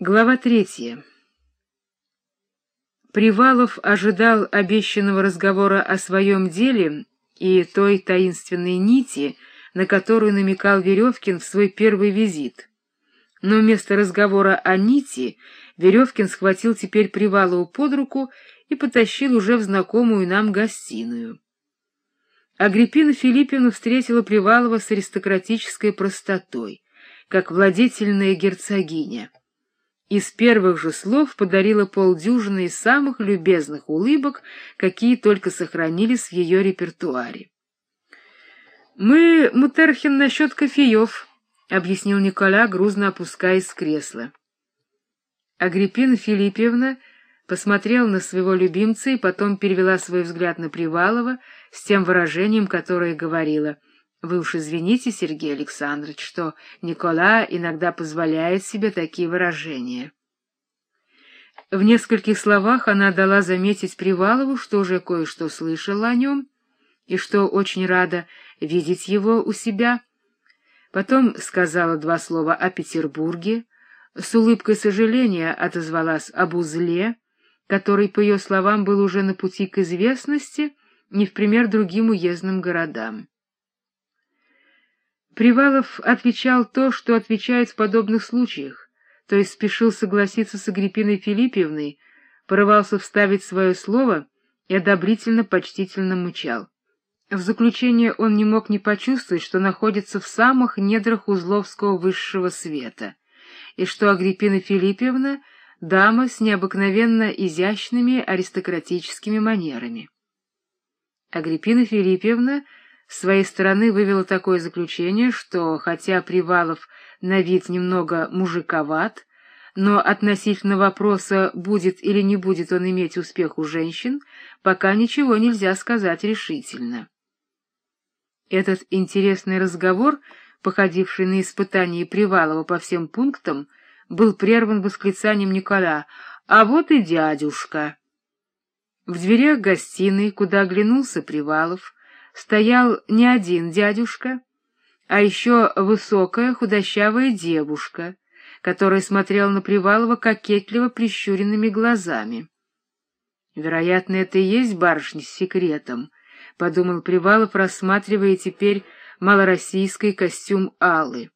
Глава третья. Привалов ожидал обещанного разговора о своем деле и той таинственной нити, на которую намекал Веревкин в свой первый визит. Но вместо разговора о нити Веревкин схватил теперь Привалову под руку и потащил уже в знакомую нам гостиную. Агриппина Филипповна встретила Привалова с аристократической простотой, как владетельная герцогиня и с первых же слов подарила полдюжины из самых любезных улыбок, какие только сохранились в ее репертуаре. «Мы, Мутерхин, насчет кофеев», — объяснил Никола, грузно опускаясь с кресла. Агриппина Филиппьевна посмотрела на своего любимца и потом перевела свой взгляд на Привалова с тем выражением, которое говорила — вы уж извините, Сергей Александрович, что Никола иногда позволяет себе такие выражения. В нескольких словах она дала заметить Привалову, что уже кое-что слышала о нем и что очень рада видеть его у себя. Потом сказала два слова о Петербурге, с улыбкой сожаления отозвалась об узле, который, по ее словам, был уже на пути к известности, не в пример другим уездным городам. Привалов отвечал то, что отвечает в подобных случаях, то есть спешил согласиться с Агриппиной Филиппьевной, порывался вставить свое слово и одобрительно-почтительно мычал. В заключение он не мог не почувствовать, что находится в самых недрах Узловского высшего света, и что Агриппина Филиппьевна — дама с необыкновенно изящными аристократическими манерами. Агриппина Филиппьевна — своей стороны вывела такое заключение, что, хотя Привалов на вид немного мужиковат, но относительно вопроса, будет или не будет он иметь успех у женщин, пока ничего нельзя сказать решительно. Этот интересный разговор, походивший на испытание Привалова по всем пунктам, был прерван восклицанием Никола «А вот и дядюшка!». В дверях гостиной, куда оглянулся Привалов, стоял не один дядюшка, а еще высокая худощавая девушка, которая смотрела на Привалова кокетливо прищуренными глазами. «Вероятно, это и есть барышня с секретом», — подумал Привалов, рассматривая теперь малороссийский костюм Аллы.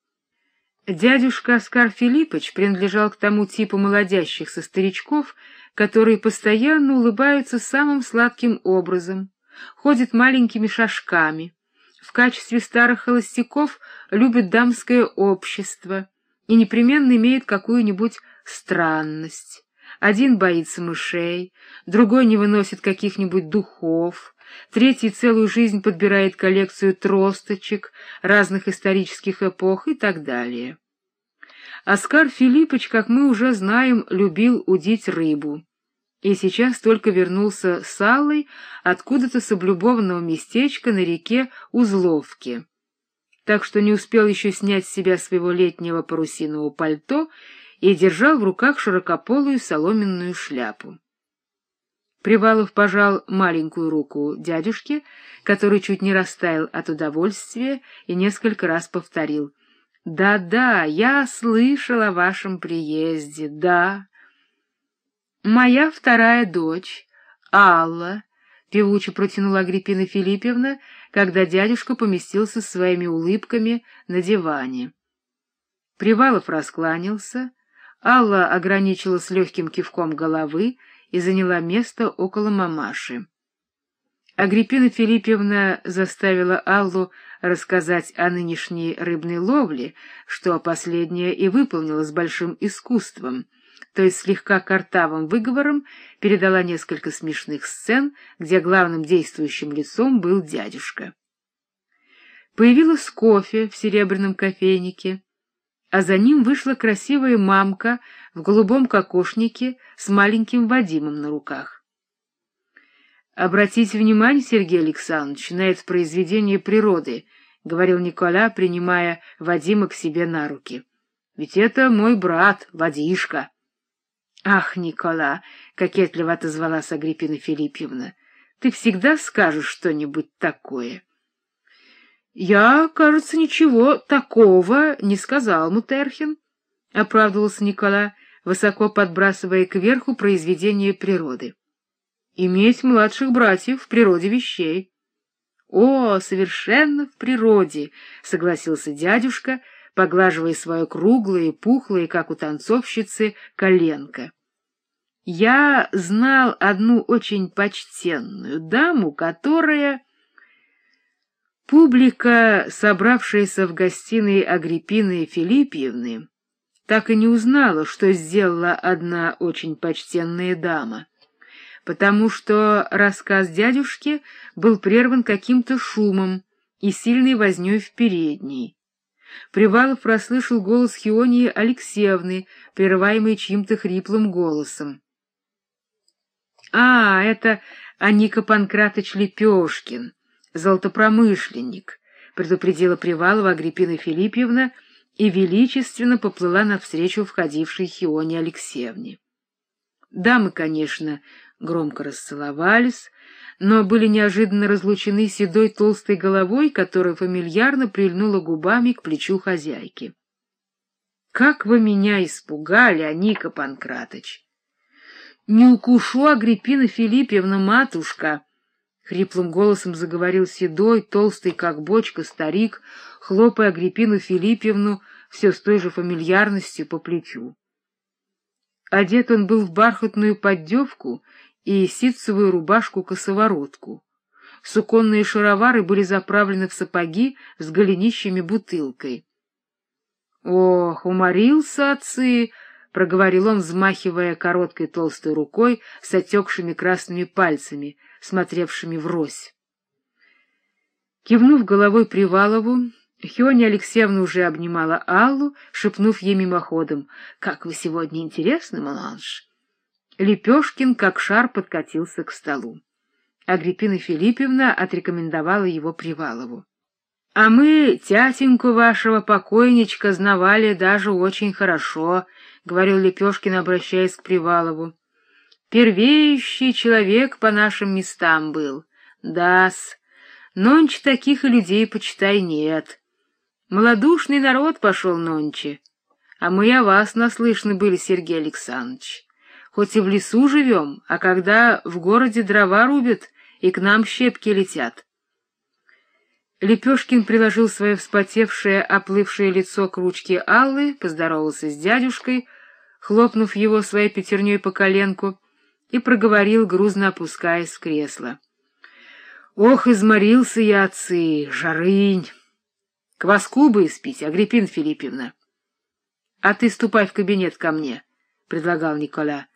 Дядюшка Оскар Филиппович принадлежал к тому типу молодящихся старичков, которые постоянно улыбаются самым сладким образом, ходит маленькими шажками, в качестве старых холостяков любит дамское общество и непременно имеет какую-нибудь странность. Один боится мышей, другой не выносит каких-нибудь духов, третий целую жизнь подбирает коллекцию тросточек разных исторических эпох и так далее. Оскар Филиппович, как мы уже знаем, любил удить рыбу и сейчас только вернулся с Аллой откуда-то с облюбованного местечка на реке Узловки. Так что не успел еще снять с себя своего летнего парусинового пальто и держал в руках широкополую соломенную шляпу. Привалов пожал маленькую руку дядюшке, который чуть не растаял от удовольствия и несколько раз повторил. «Да-да, я слышал о вашем приезде, да». Моя вторая дочь, Алла, певуче протянула Агриппина Филипповна, когда дядюшка поместился своими улыбками на диване. Привалов раскланялся, Алла ограничилась легким кивком головы и заняла место около мамаши. Агриппина Филипповна заставила Аллу рассказать о нынешней рыбной ловле, что последняя и выполнила с большим искусством — то есть слегка картавым выговором, передала несколько смешных сцен, где главным действующим лицом был дядюшка. Появилась кофе в серебряном кофейнике, а за ним вышла красивая мамка в голубом кокошнике с маленьким Вадимом на руках. «Обратите внимание, Сергей Александрович, на это произведение природы», — говорил Никола, принимая Вадима к себе на руки. «Ведь это мой брат, Вадишка». — Ах, Никола! — кокетливо отозвалась Агриппина Филиппьевна. — Ты всегда скажешь что-нибудь такое. — Я, кажется, ничего такого не сказал, Мутерхин, — оправдывался Никола, высоко подбрасывая кверху произведение природы. Иметь младших братьев в природе вещей. О, совершенно в природе, согласился дядюшка, поглаживая свое круглое, пухлое, как у танцовщицы, коленко. Я знал одну очень почтенную даму, которая... Публика, собравшаяся в гостиной Агриппины Филиппьевны, так и не узнала, что сделала одна очень почтенная дама, потому что рассказ дядюшки был прерван каким-то шумом и сильной вознёй в передней. Привалов прослышал голос Хионии Алексеевны, прерываемый чьим-то хриплым голосом. — А, это Аника Панкратыч Лепешкин, золотопромышленник, — предупредила Привалова Агриппина Филиппьевна и величественно поплыла навстречу входившей Хионе Алексеевне. Дамы, конечно, громко расцеловались, но были неожиданно разлучены седой толстой головой, которая фамильярно прильнула губами к плечу хозяйки. — Как вы меня испугали, Аника Панкратыч! — Не укушу, Агриппина Филиппьевна, матушка! — хриплым голосом заговорил седой, толстый, как бочка, старик, хлопая Агриппину Филиппьевну все с той же фамильярностью по плечу. Одет он был в бархатную поддевку и ситцевую рубашку-косоворотку. Суконные шаровары были заправлены в сапоги с голенищами-бутылкой. — Ох, уморился отцы! — проговорил он, взмахивая короткой толстой рукой с отекшими красными пальцами, смотревшими врозь. Кивнув головой Привалову, Хионя Алексеевна уже обнимала Аллу, шепнув ей мимоходом, «Как вы сегодня интересны, Маланж!» Лепешкин, как шар, подкатился к столу. Агриппина Филиппевна отрекомендовала его Привалову. — А мы тятеньку вашего покойничка знавали даже очень хорошо, — говорил Лепешкин, обращаясь к Привалову. — Первеющий человек по нашим местам был. Да-с, нонче таких и людей, почитай, нет. Молодушный народ пошел нонче, а мы о вас наслышны были, Сергей Александрович хоть и в лесу живем, а когда в городе дрова рубят и к нам щепки летят. Лепешкин приложил свое вспотевшее, оплывшее лицо к ручке Аллы, поздоровался с дядюшкой, хлопнув его своей пятерней по коленку, и проговорил, грузно опускаясь в кресло. — Ох, изморился я, отцы, жарынь! Кваску бы испить, Агриппина Филиппевна. — А ты ступай в кабинет ко мне, — предлагал Никола.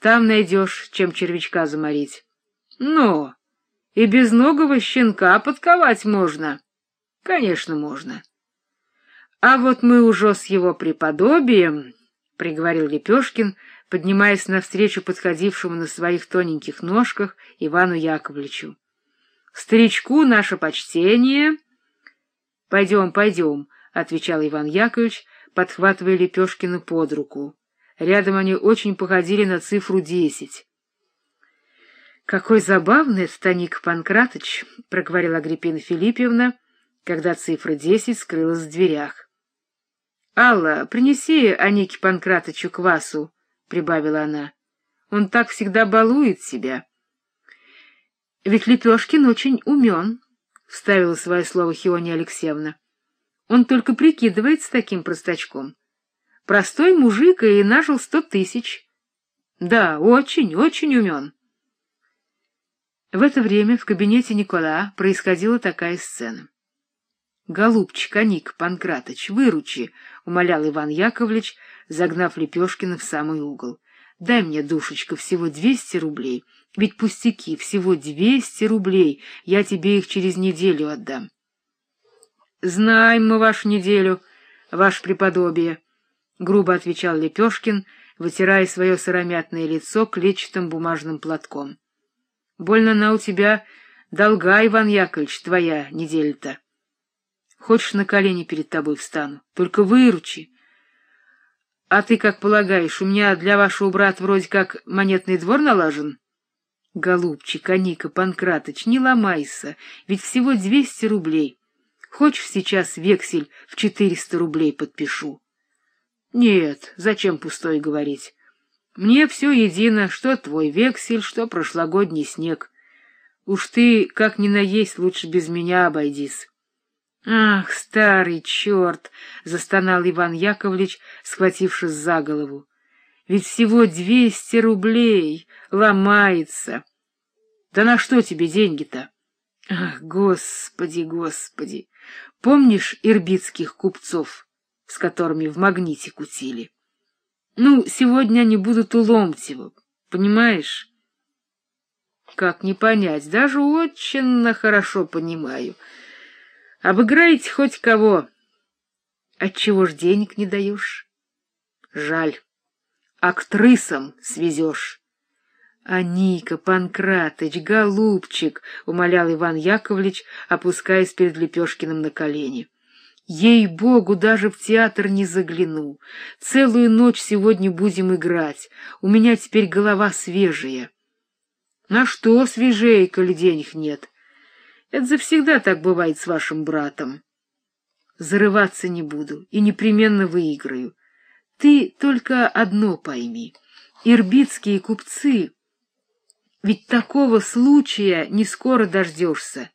Там найдешь, чем червячка заморить. Ну, и безногого щенка подковать можно. Конечно, можно. А вот мы уже с его преподобием, — приговорил Лепешкин, поднимаясь навстречу подходившему на своих тоненьких ножках Ивану Яковлевичу. — Старичку наше почтение. — Пойдем, пойдем, — отвечал Иван Яковлевич, подхватывая Лепешкина под руку. Рядом они очень походили на цифру десять. — Какой забавный этот Аник Панкратыч, — проговорила Агриппина Филиппьевна, когда цифра десять скрылась в дверях. — Алла, принеси Анике Панкратычу квасу, — прибавила она. — Он так всегда балует себя. — Ведь Лепешкин очень умен, — вставила свое слово Хиония Алексеевна. — Он только прикидывается таким простачком. — Простой мужик и нажил сто тысяч. Да, очень, очень умен. В это время в кабинете Никола происходила такая сцена. — Голубчик, Аник Панкратыч, выручи, — умолял Иван Яковлевич, загнав Лепешкина в самый угол. — Дай мне, душечка, всего двести рублей. Ведь пустяки, всего двести рублей. Я тебе их через неделю отдам. — Знаем мы вашу неделю, ваше преподобие, — грубо отвечал Лепешкин, вытирая свое сыромятное лицо клетчатым бумажным платком. — Больно она у тебя долга, Иван Яковлевич, твоя неделя-то. Хочешь, на колени перед тобой встану, только выручи. А ты как полагаешь, у меня для вашего брата вроде как монетный двор налажен? Голубчик, Аника, Панкратыч, не ломайся, ведь всего двести рублей. Хочешь, сейчас вексель в четыреста рублей подпишу? Нет, зачем пустой говорить? Мне все едино, что твой вексель, что прошлогодний снег. Уж ты, как ни наесть, лучше без меня обойдись. — Ах, старый черт! — застонал Иван Яковлевич, схватившись за голову. — Ведь всего двести рублей ломается. Да на что тебе деньги-то? Ах, господи, господи! Помнишь ирбитских купцов, с которыми в магните кутили? Ну, сегодня они будут у Ломтева, понимаешь? Как не понять, даже очень хорошо понимаю. Обыграете хоть кого. Отчего ж денег не даешь? Жаль. Актрисам свезешь. А Ника, Панкратыч, голубчик, — умолял Иван Яковлевич, опускаясь перед Лепешкиным на колени. Ей-богу, даже в театр не загляну. Целую ночь сегодня будем играть. У меня теперь голова свежая. На что свежее, коли денег нет? Это завсегда так бывает с вашим братом. Зарываться не буду и непременно выиграю. Ты только одно пойми. Ирбитские купцы ведь такого случая не скоро дождешься.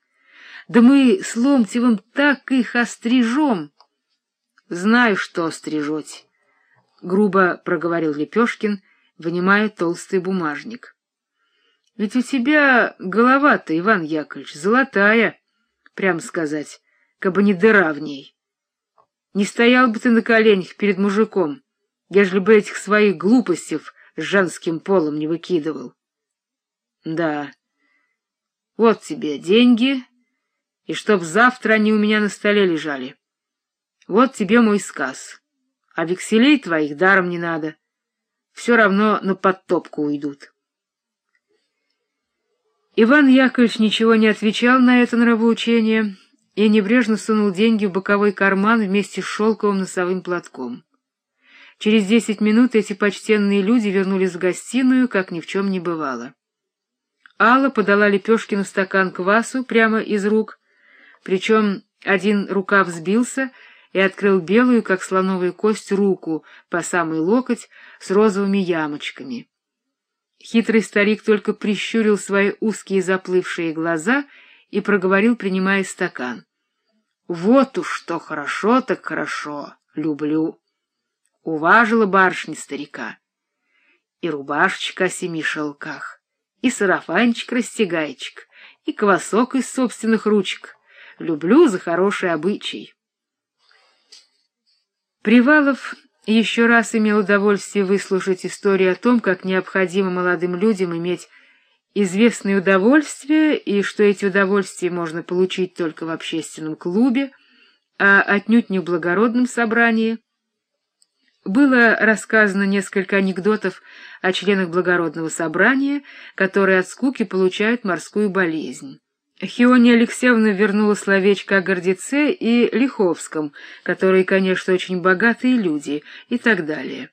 Да мы с Ломтевым так их острижем. — Знаю, что острижете, — грубо проговорил Лепешкин, вынимая толстый бумажник. — Ведь у тебя голова-то, Иван Яковлевич, золотая, прям сказать, кабы не дыра в ней. Не стоял бы ты на коленях перед мужиком, ежели бы этих своих глупостей с женским полом не выкидывал. Да. Вот тебе деньги, и чтоб завтра они у меня на столе лежали. Вот тебе мой сказ. А векселей твоих даром не надо. Все равно на подтопку уйдут. Иван Яковлевич ничего не отвечал на это нравоучение и небрежно сунул деньги в боковой карман вместе с шелковым носовым платком. Через десять минут эти почтенные люди вернулись в гостиную, как ни в чем не бывало. Алла подала Лепешкину стакан квасу прямо из рук, причем один рукав сбился и открыл белую, как слоновая кость, руку по самый локоть с розовыми ямочками. Хитрый старик только прищурил свои узкие заплывшие глаза и проговорил, принимая стакан. — Вот уж что хорошо, так хорошо, люблю. Уважила барышня старика. И рубашечка о семи шелках и сарафанчик-растягайчик, и квасок из собственных ручек. Люблю за хороший обычай. Привалов еще раз имел удовольствие выслушать историю о том, как необходимо молодым людям иметь известные удовольствия, и что эти удовольствия можно получить только в общественном клубе, а отнюдь не в благородном собрании, было рассказано несколько анекдотов о членах благородного собрания, которые от скуки получают морскую болезнь. Хиония Алексеевна вернула словечко о Гордеце и Лиховском, которые, конечно, очень богатые люди, и так далее.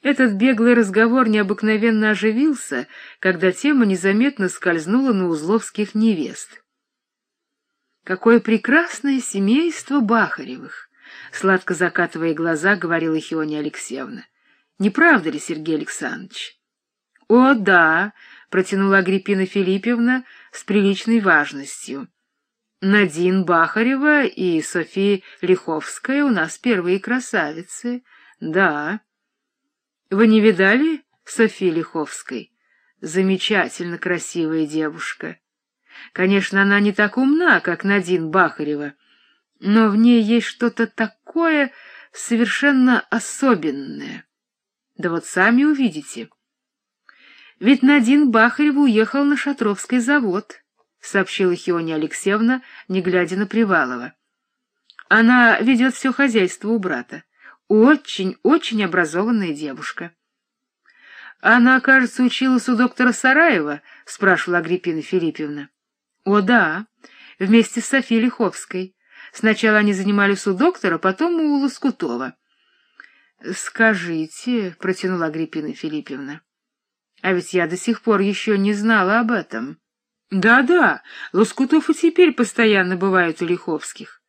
Этот беглый разговор необыкновенно оживился, когда тема незаметно скользнула на узловских невест. Какое прекрасное семейство Бахаревых! сладко закатывая глаза, говорила Хиония Алексеевна. — Не правда ли, Сергей Александрович? — О, да, — протянула Агриппина Филипповна с приличной важностью. — Надин Бахарева и София Лиховская у нас первые красавицы. Да. Вы не видали Софии Лиховской? Замечательно красивая девушка. Конечно, она не так умна, как Надин Бахарева, но в ней есть что-то такое совершенно особенное. Да вот сами увидите. Ведь Надин Бахарева уехал на Шатровский завод, — сообщила Хиония Алексеевна, не глядя на Привалова. Она ведет все хозяйство у брата. Очень-очень образованная девушка. — Она, кажется, училась у доктора Сараева? — спрашивала Агриппина Филипповна. — О, да, вместе с Софией Лиховской. Сначала они занимались у доктора, потом у Лоскутова. — Скажите, — протянула Агриппина Филипповна, — а ведь я до сих пор еще не знала об этом. Да — Да-да, Лоскутов и теперь постоянно бывает у Лиховских.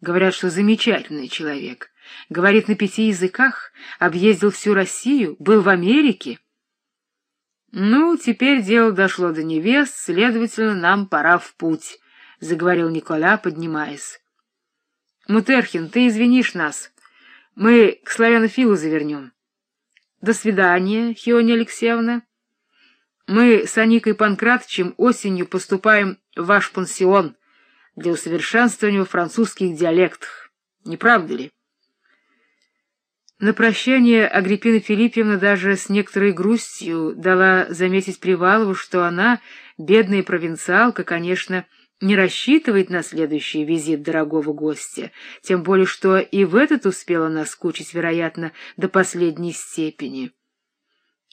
Говорят, что замечательный человек. говорит на пяти языках, объездил всю Россию, был в Америке. Ну, теперь дело дошло до невест, следовательно, нам пора в путь, — заговорил Николя, поднимаясь. Мутерхин, ты извинишь нас. Мы к славянофилу завернем. До свидания, Хиония Алексеевна. Мы с Аникой Панкратовичем осенью поступаем в ваш пансион для усовершенствования французских диалектов. Не правда ли? На прощание Агриппина Филиппьевна даже с некоторой грустью дала заметить Привалову, что она, бедная провинциалка, конечно, не рассчитывает на следующий визит дорогого гостя, тем более что и в этот успела наскучить, вероятно, до последней степени.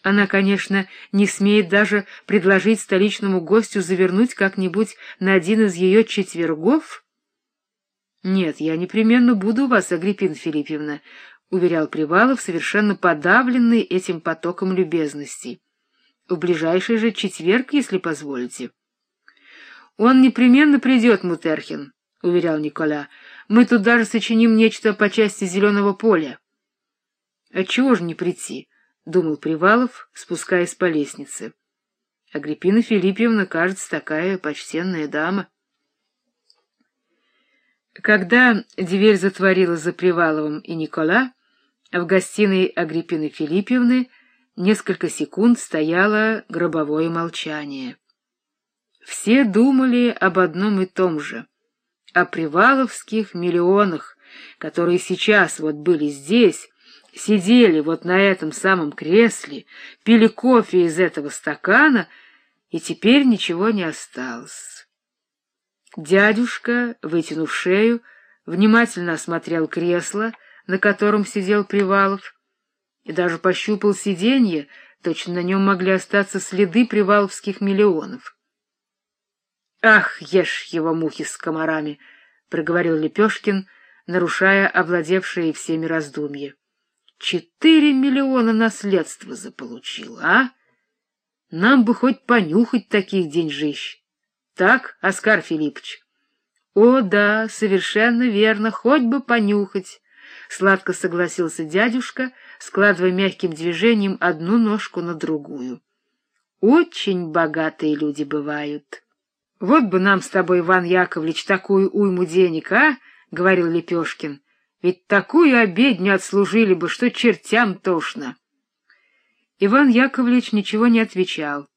Она, конечно, не смеет даже предложить столичному гостю завернуть как-нибудь на один из ее четвергов. — Нет, я непременно буду у вас, Агриппина Филиппьевна, — уверял Привалов, совершенно подавленный этим потоком любезностей. — В ближайший же четверг, если позволите. — Он непременно придет, Мутерхин, — уверял Николя. — Мы тут даже сочиним нечто по части зеленого поля. — Отчего же не прийти? — думал Привалов, спускаясь по лестнице. Агриппина Филиппьевна, кажется, такая почтенная дама. Когда дверь затворила за Приваловым и Никола, в гостиной Агриппины Филиппьевны несколько секунд стояло гробовое молчание. Все думали об одном и том же — о приваловских миллионах, которые сейчас вот были здесь, сидели вот на этом самом кресле, пили кофе из этого стакана, и теперь ничего не осталось. Дядюшка, вытянув шею, внимательно осмотрел кресло, на котором сидел Привалов, и даже пощупал сиденье, точно на нем могли остаться следы приваловских миллионов. Ах, ешь его мухи с комарами, проговорил Лепешкин, нарушая овладевшие всеми раздумья. Четыре миллиона наследства заполучил, а? Нам бы хоть понюхать таких деньжищ. Так, Оскар Филиппович? О, да, совершенно верно, хоть бы понюхать. Сладко согласился дядюшка, складывая мягким движением одну ножку на другую. Очень богатые люди бывают. — Вот бы нам с тобой, Иван Яковлевич, такую уйму денег, а? — говорил Лепешкин. — Ведь такую обедню отслужили бы, что чертям тошно. Иван Яковлевич ничего не отвечал,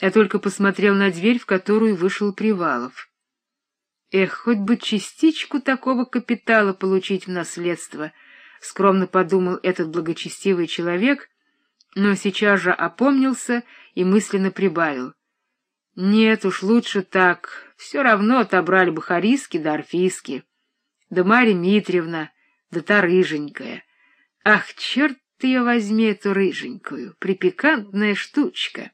а только посмотрел на дверь, в которую вышел Привалов. Эх, хоть бы частичку такого капитала получить в наследство, — скромно подумал этот благочестивый человек, но сейчас же опомнился и мысленно прибавил. Нет уж, лучше так. Все равно отобрали бы Хариски да Орфиски. Да Марья Митриевна, да та рыженькая. Ах, черт ее возьми, эту рыженькую, припекантная штучка!